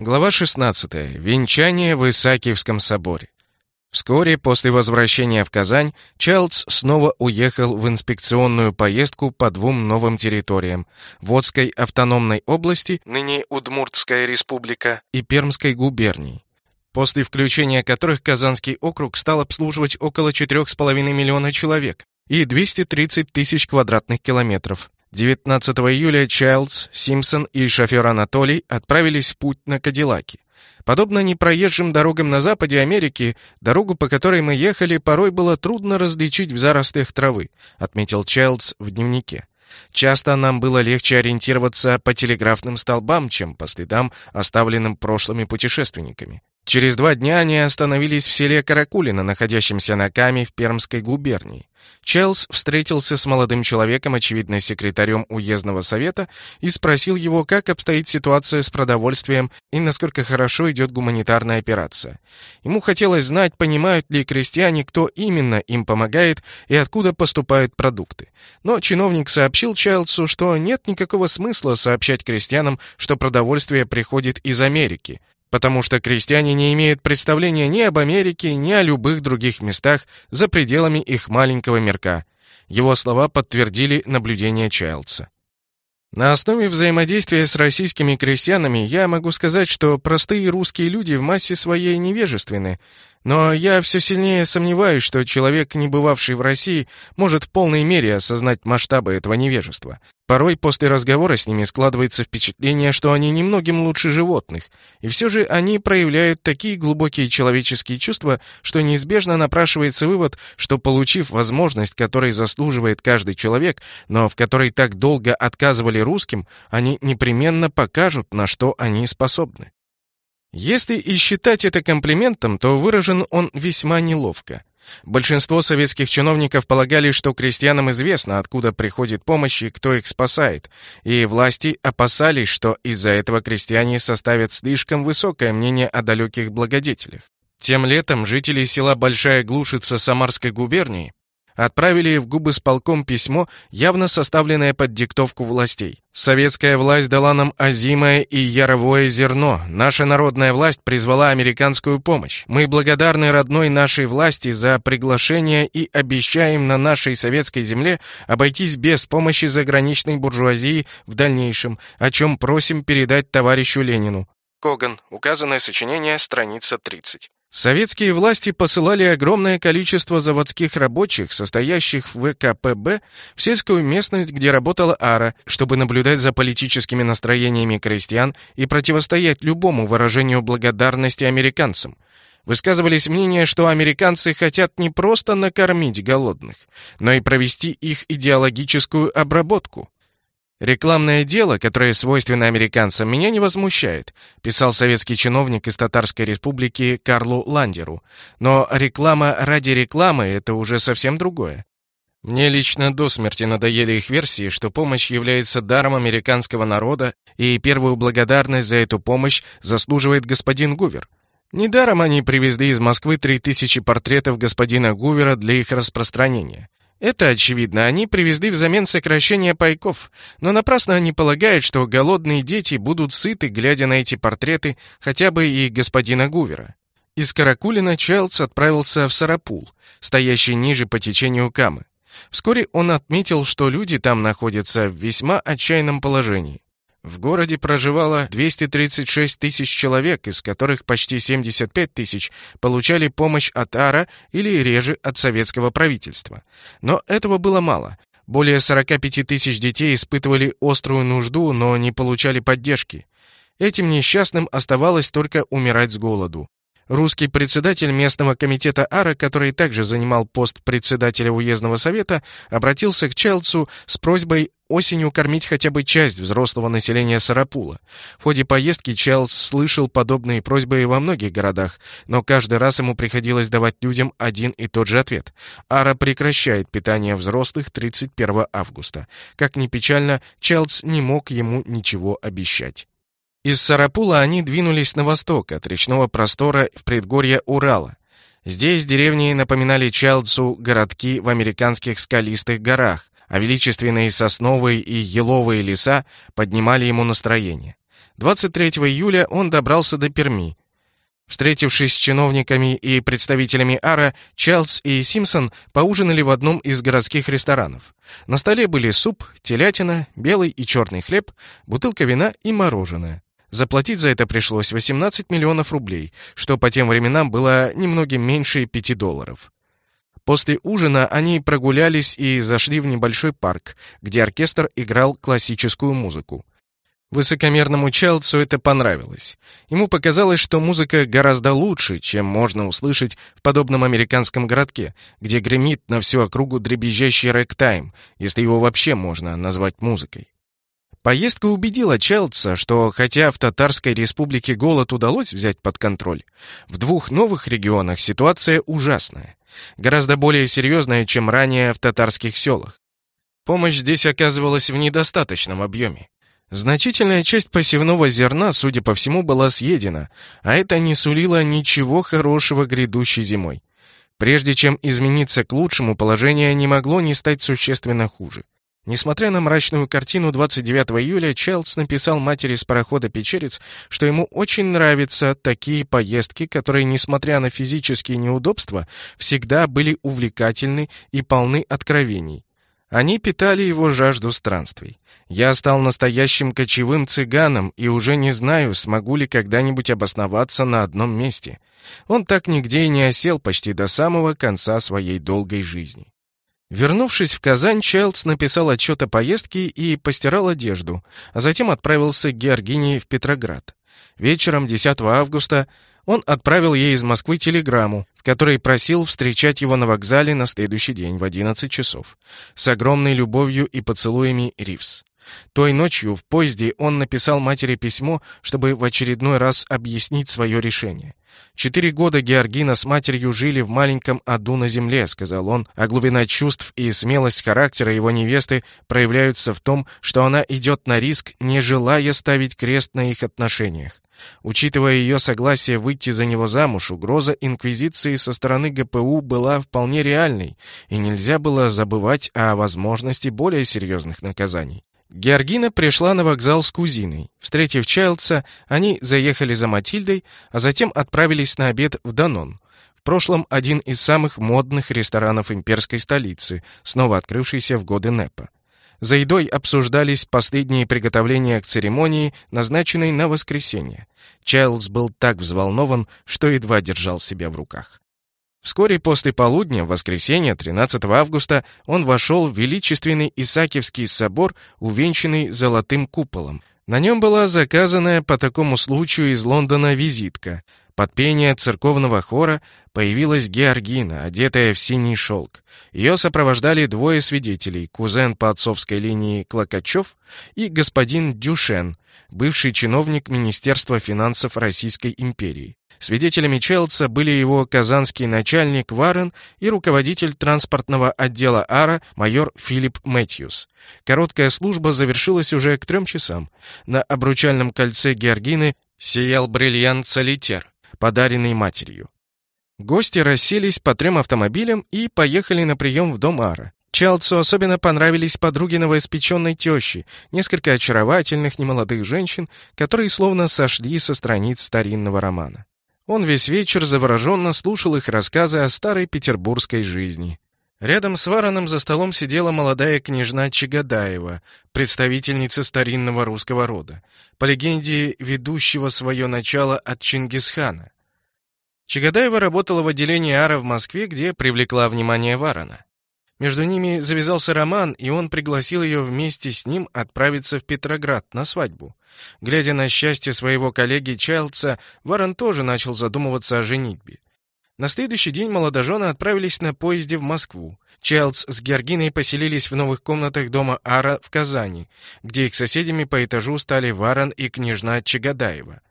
Глава 16. Венчание в Исаакиевском соборе. Вскоре после возвращения в Казань Чайлдс снова уехал в инспекционную поездку по двум новым территориям – Водской автономной области, ныне Удмуртская республика, и Пермской губернии, после включения которых Казанский округ стал обслуживать около 4,5 миллиона человек и 230 тысяч квадратных километров. 19 июля Чайлдс, Симпсон и шофер Анатолий отправились в путь на Кадиллаке. Подобно непроезжим дорогам на западе Америки, дорогу, по которой мы ехали, порой было трудно различить в зарослях травы, отметил Чайлдс в дневнике. Часто нам было легче ориентироваться по телеграфным столбам, чем по следам, оставленным прошлыми путешественниками. Через два дня они остановились в селе Каракулино, находящемся на Каме в Пермской губернии. Челс встретился с молодым человеком, очевидно, секретарем уездного совета, и спросил его, как обстоит ситуация с продовольствием и насколько хорошо идет гуманитарная операция. Ему хотелось знать, понимают ли крестьяне, кто именно им помогает и откуда поступают продукты. Но чиновник сообщил Чайлдсу, что нет никакого смысла сообщать крестьянам, что продовольствие приходит из Америки, потому что крестьяне не имеют представления ни об Америке, ни о любых других местах за пределами их маленького мирка. Его слова подтвердили наблюдения Чайлдса. На основе взаимодействия с российскими крестьянами я могу сказать, что простые русские люди в массе своей невежественны, но я все сильнее сомневаюсь, что человек, не бывавший в России, может в полной мере осознать масштабы этого невежества. Порой после разговора с ними складывается впечатление, что они немногим лучше животных, и все же они проявляют такие глубокие человеческие чувства, что неизбежно напрашивается вывод, что получив возможность, которой заслуживает каждый человек, но в которой так долго отказывали русским, они непременно покажут, на что они способны. Если и считать это комплиментом, то выражен он весьма неловко. Большинство советских чиновников полагали, что крестьянам известно, откуда приходит помощь и кто их спасает, и власти опасались, что из-за этого крестьяне составят слишком высокое мнение о далеких благодетелях. Тем летом жители села Большая Глушица Самарской губернии отправили в губы сполком письмо, явно составленное под диктовку властей. Советская власть дала нам озимое и яровое зерно. Наша народная власть призвала американскую помощь. Мы благодарны родной нашей власти за приглашение и обещаем на нашей советской земле обойтись без помощи заграничной буржуазии в дальнейшем, о чем просим передать товарищу Ленину. Коган. Указанное сочинение, страница 30. Советские власти посылали огромное количество заводских рабочих, состоящих в ВКПБ, в сельскую местность, где работала АРА, чтобы наблюдать за политическими настроениями крестьян и противостоять любому выражению благодарности американцам. Высказывались мнения, что американцы хотят не просто накормить голодных, но и провести их идеологическую обработку. «Рекламное дело, которое свойственно американцам, меня не возмущает», писал советский чиновник из Татарской республики Карлу Ландеру. «Но реклама ради рекламы — это уже совсем другое. Мне лично до смерти надоели их версии, что помощь является даром американского народа, и первую благодарность за эту помощь заслуживает господин Гувер. Недаром они привезли из Москвы 3000 портретов господина Гувера для их распространения. Это, очевидно, они привезли взамен сокращения пайков, но напрасно они полагают, что голодные дети будут сыты, глядя на эти портреты хотя бы и господина Гувера. Из Каракулина Чайлдс отправился в Сарапул, стоящий ниже по течению Камы. Вскоре он отметил, что люди там находятся в весьма отчаянном положении. В городе проживало 236 тысяч человек, из которых почти 75 тысяч получали помощь от АРА или реже от советского правительства. Но этого было мало. Более 45 тысяч детей испытывали острую нужду, но не получали поддержки. Этим несчастным оставалось только умирать с голоду. Русский председатель местного комитета АРА, который также занимал пост председателя уездного совета, обратился к Челцу с просьбой осенью кормить хотя бы часть взрослого населения Сарапула. В ходе поездки Челс слышал подобные просьбы и во многих городах, но каждый раз ему приходилось давать людям один и тот же ответ. АРА прекращает питание взрослых 31 августа. Как ни печально, Челс не мог ему ничего обещать. Из Сарапула они двинулись на восток, от речного простора в предгорье Урала. Здесь деревни напоминали Чалдсу городки в американских скалистых горах, а величественные сосновые и еловые леса поднимали ему настроение. 23 июля он добрался до Перми. Встретившись с чиновниками и представителями Ара, Чарльз и Симпсон поужинали в одном из городских ресторанов. На столе были суп, телятина, белый и черный хлеб, бутылка вина и мороженое. Заплатить за это пришлось 18 миллионов рублей, что по тем временам было немногим меньше 5 долларов. После ужина они прогулялись и зашли в небольшой парк, где оркестр играл классическую музыку. Высокомерному Чайлдсу это понравилось. Ему показалось, что музыка гораздо лучше, чем можно услышать в подобном американском городке, где гремит на всю округу дребезжащий рэк-тайм, если его вообще можно назвать музыкой. Поездка убедила Чайлдса, что хотя в Татарской республике голод удалось взять под контроль, в двух новых регионах ситуация ужасная, гораздо более серьезная, чем ранее в татарских селах. Помощь здесь оказывалась в недостаточном объеме. Значительная часть посевного зерна, судя по всему, была съедена, а это не сулило ничего хорошего грядущей зимой. Прежде чем измениться к лучшему, положение не могло не стать существенно хуже. Несмотря на мрачную картину 29 июля, Челдс написал матери с парохода «Печерец», что ему очень нравятся такие поездки, которые, несмотря на физические неудобства, всегда были увлекательны и полны откровений. Они питали его жажду странствий. Я стал настоящим кочевым цыганом и уже не знаю, смогу ли когда-нибудь обосноваться на одном месте. Он так нигде и не осел почти до самого конца своей долгой жизни. Вернувшись в Казань, Чайлдс написал отчет о поездке и постирал одежду, а затем отправился к Георгине в Петроград. Вечером 10 августа он отправил ей из Москвы телеграмму, в которой просил встречать его на вокзале на следующий день в 11 часов. С огромной любовью и поцелуями Ривз. Той ночью в поезде он написал матери письмо, чтобы в очередной раз объяснить свое решение. «Четыре года Георгина с матерью жили в маленьком аду на земле», — сказал он, а глубина чувств и смелость характера его невесты проявляются в том, что она идет на риск, не желая ставить крест на их отношениях. Учитывая ее согласие выйти за него замуж, угроза инквизиции со стороны ГПУ была вполне реальной, и нельзя было забывать о возможности более серьезных наказаний. Георгина пришла на вокзал с кузиной. Встретив Чайлдса, они заехали за Матильдой, а затем отправились на обед в Данон. В прошлом один из самых модных ресторанов имперской столицы, снова открывшийся в годы НЭПа. За едой обсуждались последние приготовления к церемонии, назначенной на воскресенье. Чайлдс был так взволнован, что едва держал себя в руках. Вскоре после полудня, в воскресенье, 13 августа, он вошел в величественный Исаакиевский собор, увенчанный золотым куполом. На нем была заказанная по такому случаю из Лондона визитка. Под пение церковного хора появилась Георгина, одетая в синий шелк. Ее сопровождали двое свидетелей, кузен по отцовской линии Клокачев и господин Дюшен, бывший чиновник Министерства финансов Российской империи. Свидетелями Челдса были его казанский начальник Варен и руководитель транспортного отдела АРА майор Филипп Мэтьюс. Короткая служба завершилась уже к трем часам. На обручальном кольце Георгины сиял бриллиант «Солитер», подаренный матерью. Гости расселись по трем автомобилям и поехали на прием в дом Ара. Чалцу особенно понравились подруги новоиспеченной тещи, несколько очаровательных немолодых женщин, которые словно сошли со страниц старинного романа. Он весь вечер завороженно слушал их рассказы о старой петербургской жизни. Рядом с Вараном за столом сидела молодая княжна Чагадаева, представительница старинного русского рода, по легенде ведущего свое начало от Чингисхана. Чагадаева работала в отделении АРА в Москве, где привлекла внимание Варана. Между ними завязался роман, и он пригласил ее вместе с ним отправиться в Петроград на свадьбу. Глядя на счастье своего коллеги Чайлдса, Варон тоже начал задумываться о женитьбе. На следующий день молодожены отправились на поезде в Москву. Чайлдс с Георгиной поселились в новых комнатах дома Ара в Казани, где их соседями по этажу стали Варон и княжна Чагадаева.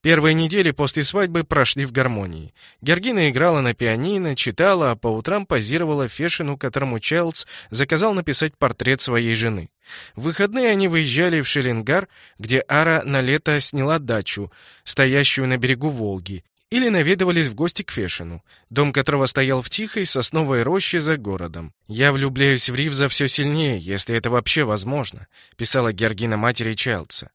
Первые недели после свадьбы прошли в гармонии. Георгина играла на пианино, читала, а по утрам позировала Фешину, которому Чайлдс заказал написать портрет своей жены. В выходные они выезжали в Шеллингар, где Ара на лето сняла дачу, стоящую на берегу Волги, или наведывались в гости к Фешину, дом которого стоял в тихой сосновой роще за городом. «Я влюбляюсь в Ривза все сильнее, если это вообще возможно», писала Георгина матери Чайлдса.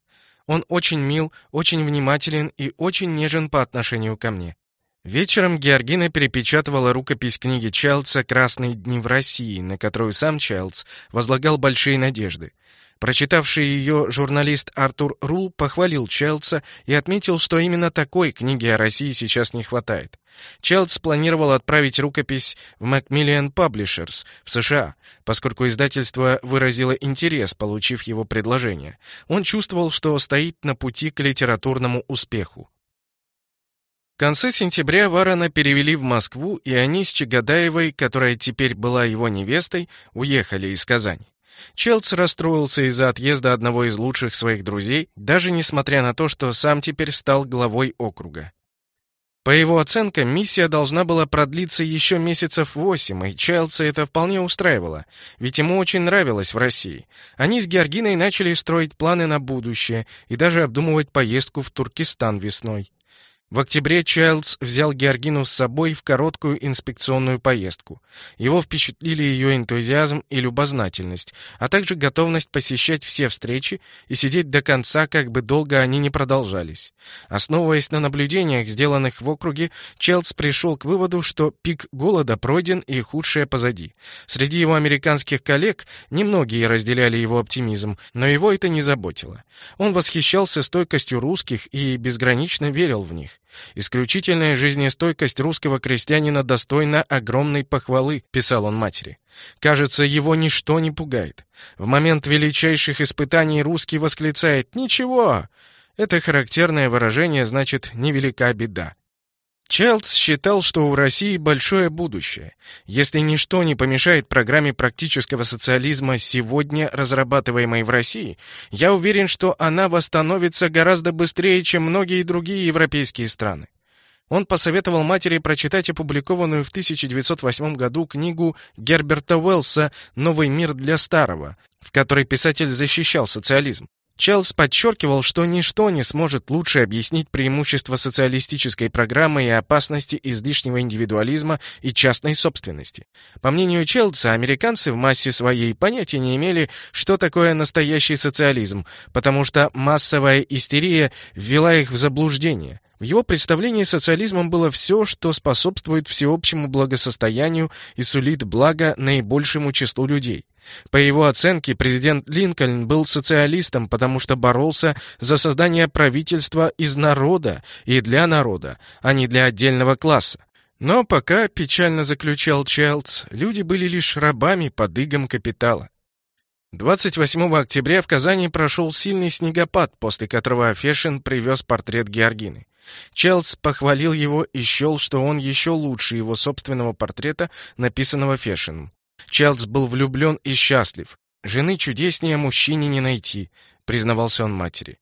Он очень мил, очень внимателен и очень нежен по отношению ко мне. Вечером Георгина перепечатывала рукопись книги Чайлдса «Красные дни в России», на которую сам Чайлдс возлагал большие надежды. Прочитавший ее журналист Артур Рул похвалил Чайлдса и отметил, что именно такой книги о России сейчас не хватает. Чайлдс планировал отправить рукопись в Macmillan Publishers в США, поскольку издательство выразило интерес, получив его предложение. Он чувствовал, что стоит на пути к литературному успеху. В конце сентября Варона перевели в Москву, и они с Чагадаевой, которая теперь была его невестой, уехали из Казани. Челц расстроился из-за отъезда одного из лучших своих друзей, даже несмотря на то, что сам теперь стал главой округа. По его оценкам, миссия должна была продлиться еще месяцев восемь, и Чайлдса это вполне устраивало, ведь ему очень нравилось в России. Они с Георгиной начали строить планы на будущее и даже обдумывать поездку в Туркестан весной. В октябре Чайлдс взял Георгину с собой в короткую инспекционную поездку. Его впечатлили ее энтузиазм и любознательность, а также готовность посещать все встречи и сидеть до конца, как бы долго они ни продолжались. Основываясь на наблюдениях, сделанных в округе, Чайлдс пришел к выводу, что пик голода пройден и худшее позади. Среди его американских коллег немногие разделяли его оптимизм, но его это не заботило. Он восхищался стойкостью русских и безгранично верил в них. «Исключительная жизнестойкость русского крестьянина достойна огромной похвалы», — писал он матери. «Кажется, его ничто не пугает. В момент величайших испытаний русский восклицает «Ничего!» Это характерное выражение значит «невелика беда». Челдс считал, что у России большое будущее. Если ничто не помешает программе практического социализма сегодня разрабатываемой в России, я уверен, что она восстановится гораздо быстрее, чем многие другие европейские страны. Он посоветовал матери прочитать опубликованную в 1908 году книгу Герберта Уэллса «Новый мир для старого», в которой писатель защищал социализм. Челс подчеркивал, что ничто не сможет лучше объяснить преимущества социалистической программы и опасности излишнего индивидуализма и частной собственности. По мнению Челса, американцы в массе своей понятия не имели, что такое настоящий социализм, потому что массовая истерия ввела их в заблуждение. В его представлении социализмом было все, что способствует всеобщему благосостоянию и сулит благо наибольшему числу людей. По его оценке, президент Линкольн был социалистом, потому что боролся за создание правительства из народа и для народа, а не для отдельного класса. Но пока, печально заключал Чайлдс, люди были лишь рабами под игом капитала. 28 октября в Казани прошел сильный снегопад, после которого Фешин привез портрет Георгины. Челдс похвалил его и счел, что он еще лучше его собственного портрета, написанного Фешином. Чайлдс был влюблен и счастлив. «Жены чудеснее мужчине не найти», — признавался он матери.